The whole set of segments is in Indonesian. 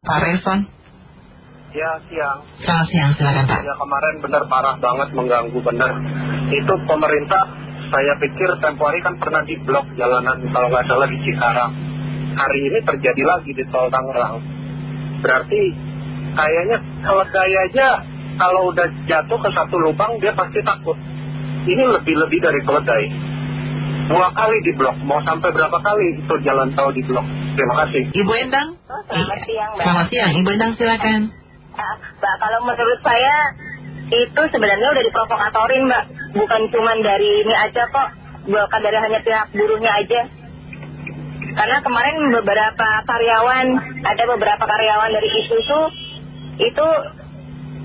Pak Relson. Ya, siang. Selamat siang, silakan Pak. Ya, kemarin benar parah banget mengganggu benar. Itu pemerintah, saya pikir tempo hari kan pernah di blok jalanan kalau nggak salah di Cikarang. Hari ini terjadi lagi di Tol Tangerang. Berarti kayaknya keledai aja kalau udah jatuh ke satu lubang dia pasti takut. Ini lebih-lebih dari keledai. Dua kali di blok, mau sampai berapa kali itu jalan tol di blok. Terima kasih. Ibu Endang. Oh, selamat siang, Mbak. Selamat siang, Ibu Endang silakan. Ah, Mbak, kalau menurut saya itu sebenarnya udah diprovokatorin, Mbak. Bukan cuma dari ini aja kok, bukan dari hanya pihak buruhnya aja. Karena kemarin beberapa karyawan, ada beberapa karyawan dari Isuzu itu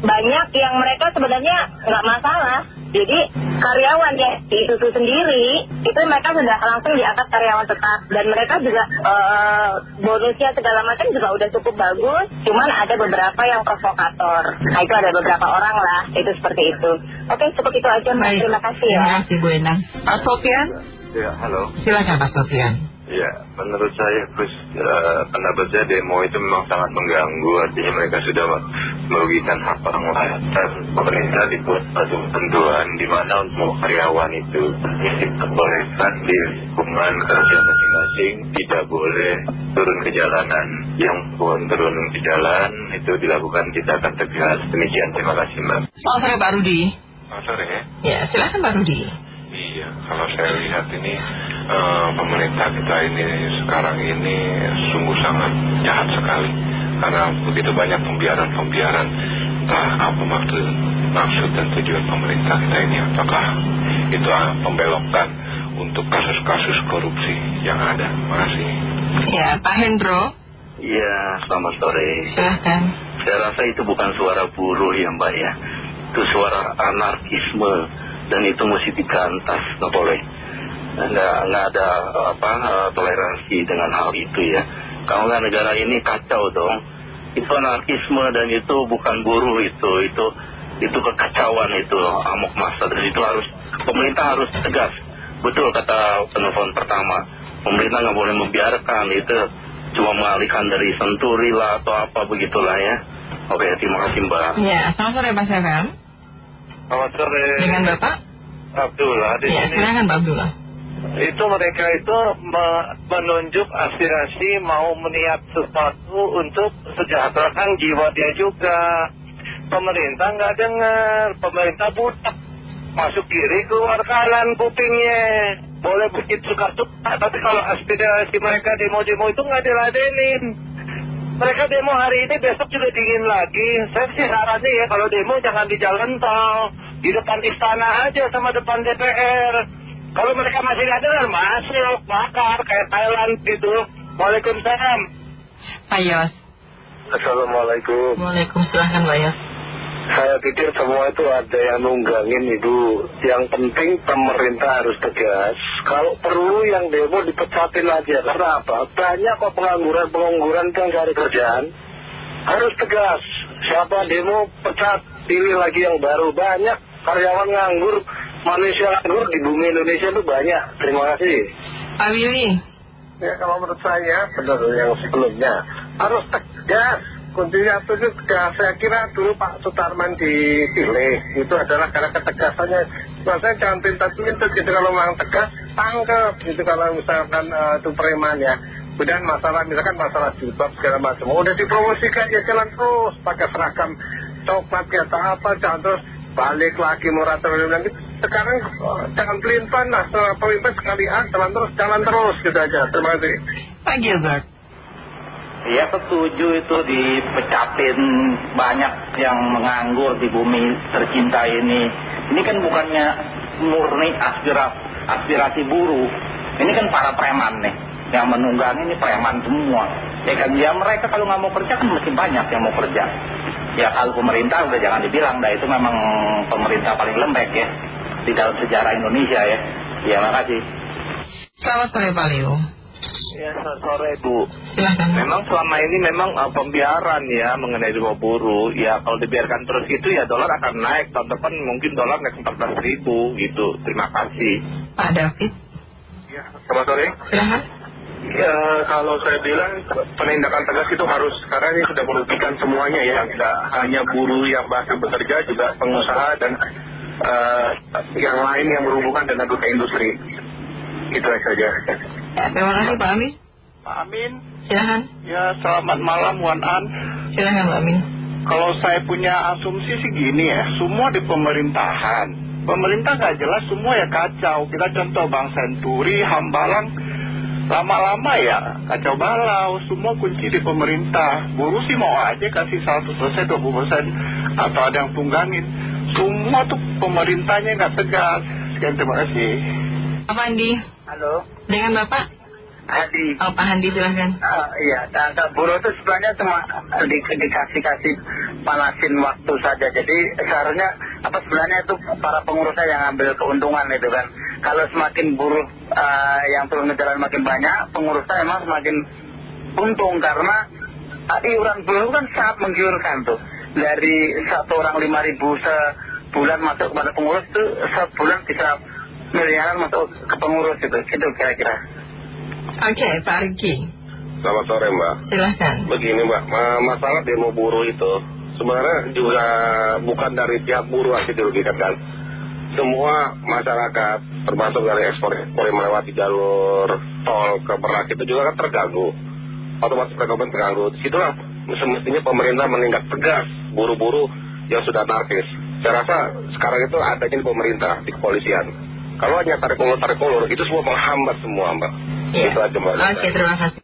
banyak yang mereka sebenarnya nggak masalah. Jadi karyawan yang di Isuzu sendiri itu mereka sudah langsung diangkat karyawan tetap dan mereka juga eh, bonusnya segala macam juga udah cukup bagus. Cuman ada beberapa yang provokator. Nah itu ada beberapa orang lah itu seperti itu. Oke cukup itu aja Mbak. Baik. Terima kasih ya. Terima kasih Bu Endang. Pak Sofian. Ya, halo. Silakan Pak Sofian. Ya, menurut saya, Gus, eh, pendapat saya demo itu memang sangat mengganggu. Artinya mereka sudah merugikan hak orang lain. Dan pemerintah dibuat satu ketentuan di mana untuk karyawan itu diperbolehkan di lingkungan kerja masing-masing tidak boleh turun ke jalanan. Yang pun turun ke jalan itu dilakukan kita akan tegas. Demikian, terima kasih Mbak. Selamat sore Pak Rudi. Selamat sore ya. Ya, silakan Pak Rudi. Iya, kalau saya lihat ini eh, pemerintah kita ini sekarang ini sungguh sangat jahat sekali karena begitu banyak pembiaran-pembiaran. Entah apa maksud, maksud dan tujuan pemerintah kita ini apakah itu ah, pembelokan untuk kasus-kasus korupsi yang ada. Terima kasih. Ya, Pak Hendro. Iya, selamat sore. Silakan. Saya rasa itu bukan suara buruh ya Mbak ya. Itu suara anarkisme dan itu mesti dikantas, nggak boleh. Nggak, nggak ada apa toleransi dengan hal itu ya. Kalau nggak negara ini kacau dong. Itu anarkisme dan itu bukan buruh itu, itu itu kekacauan itu amok masa dan itu harus pemerintah harus tegas. Betul kata penelpon pertama, pemerintah nggak boleh membiarkan itu cuma mengalihkan dari senturi lah atau apa begitulah ya. Oke, terima kasih Mbak. Ya, selamat sore Pak Syafam. Selamat sore. Dengan Bapak. Abdullah di Ya, sini. silakan Pak Abdullah. Itu mereka itu me- menunjuk aspirasi mau meniat sesuatu untuk sejahterakan jiwa dia juga. Pemerintah nggak dengar pemerintah butak masuk kiri keluar kanan kupingnya. Boleh begitu suka suka tapi kalau aspirasi mereka demo-demo itu nggak diladenin. Mereka demo hari ini besok juga dingin lagi. Saya sih sarannya ya kalau demo jangan di jalan tol. Di depan istana aja sama depan DPR kalau mereka masih nggak dengar masuk bakar kayak Thailand gitu. Waalaikumsalam. Pak Yos. Assalamualaikum. Waalaikumsalam Pak Yos. saya pikir semua itu ada yang nunggangin Ibu. Yang penting pemerintah harus tegas. Kalau perlu yang demo dipecatin aja. Karena apa? Banyak kok pengangguran-pengangguran yang cari kerjaan. Harus tegas. Siapa demo pecat. Pilih lagi yang baru. Banyak karyawan nganggur manusia nganggur di bumi Indonesia itu banyak. Terima kasih. Pak Willy. Ya kalau menurut saya benar yang sebelumnya harus tegas. Kuncinya itu tegas. Saya kira dulu Pak Sutarman dipilih itu adalah karena ketegasannya. Maksudnya jangan pintar-pintar gitu kalau memang tegas tangkep gitu kalau misalkan eh, itu preman ya kemudian masalah misalkan masalah jilbab segala macam. Udah dipromosikan ya jalan terus. Pakai seragam coklat kayak atau apa jangan terus. Balik lagi moratorium nanti sekarang eh, jangan pelimpan lah pelimpan sekali ah jalan terus jalan terus gitu aja terima kasih Pak Gilbert. Ya setuju itu dipecatin banyak yang menganggur di bumi tercinta ini. Ini kan bukannya murni aspirasi, aspirasi buruh. Ini kan para preman nih. Yang menunggangi ini preman semua. Ya kan ya mereka kalau nggak mau kerja kan mesti banyak yang mau kerja. Ya kalau pemerintah udah jangan dibilang dah itu memang pemerintah paling lembek ya. Di dalam sejarah Indonesia ya. Ya makasih. Selamat sore Pak Leo. Ya selamat sore Bu Silakan. Memang selama ini memang eh, pembiaran ya mengenai demo buruh Ya kalau dibiarkan terus itu ya dolar akan naik Tahun depan mungkin dolar naik 14 ribu gitu Terima kasih Pak David. Ya selamat sore Silakan. Ya, kalau saya bilang penindakan tegas itu harus karena ini sudah merugikan semuanya ya, tidak hanya buruh yang bahkan bekerja, juga pengusaha dan yang lain yang berhubungan dengan dunia industri. Itu saja. Ya, terima kasih Pak Amin. Pak Amin, Silahkan. ya selamat malam Wan An. Silahkan Pak Amin. Kalau saya punya asumsi sih gini ya, semua di pemerintahan. Pemerintah nggak jelas, semua ya kacau. Kita contoh Bang Senturi, Hambalang, lama-lama ya kacau balau. Semua kunci di pemerintah. Buruh sih mau aja kasih 1 persen, 20 persen, atau ada yang tunggangin. Semua tuh pemerintahnya nggak tegas. Sekian terima kasih. Pak Pandi. Halo, Dengan Bapak? Hadi. Oh Pak Handi silahkan. Ah, iya, data buruh itu sebenarnya cuma di, dikasih-kasih panasin waktu saja. Jadi seharusnya apa sebenarnya itu para pengurusnya yang ambil keuntungan itu kan. Kalau semakin buruh ah, yang turun ke jalan makin banyak, pengurusnya memang semakin untung karena ah, iuran buruh kan sangat menggiurkan tuh. Dari satu orang lima ribu sebulan masuk kepada pengurus itu sebulan bisa miliaran masuk ke pengurus itu. Itu kira-kira. Oke Pak Riki. Selamat sore Mbak. Silahkan. Begini Mbak, ma- masalah demo buruh itu sebenarnya juga bukan dari pihak buruh aja dirugikan kan. Semua masyarakat termasuk dari ekspor yang melewati jalur tol ke Merak itu juga kan terganggu. Otomatis perekonomian terganggu. Di situlah semestinya pemerintah menindak tegas buruh-buruh yang sudah anarkis. Saya rasa sekarang itu adanya di pemerintah, di kepolisian. Kalau hanya tarik ulur tarik ulur itu semua menghambat semua mbak. Iya. Itu aja mbak. Oke terima kasih.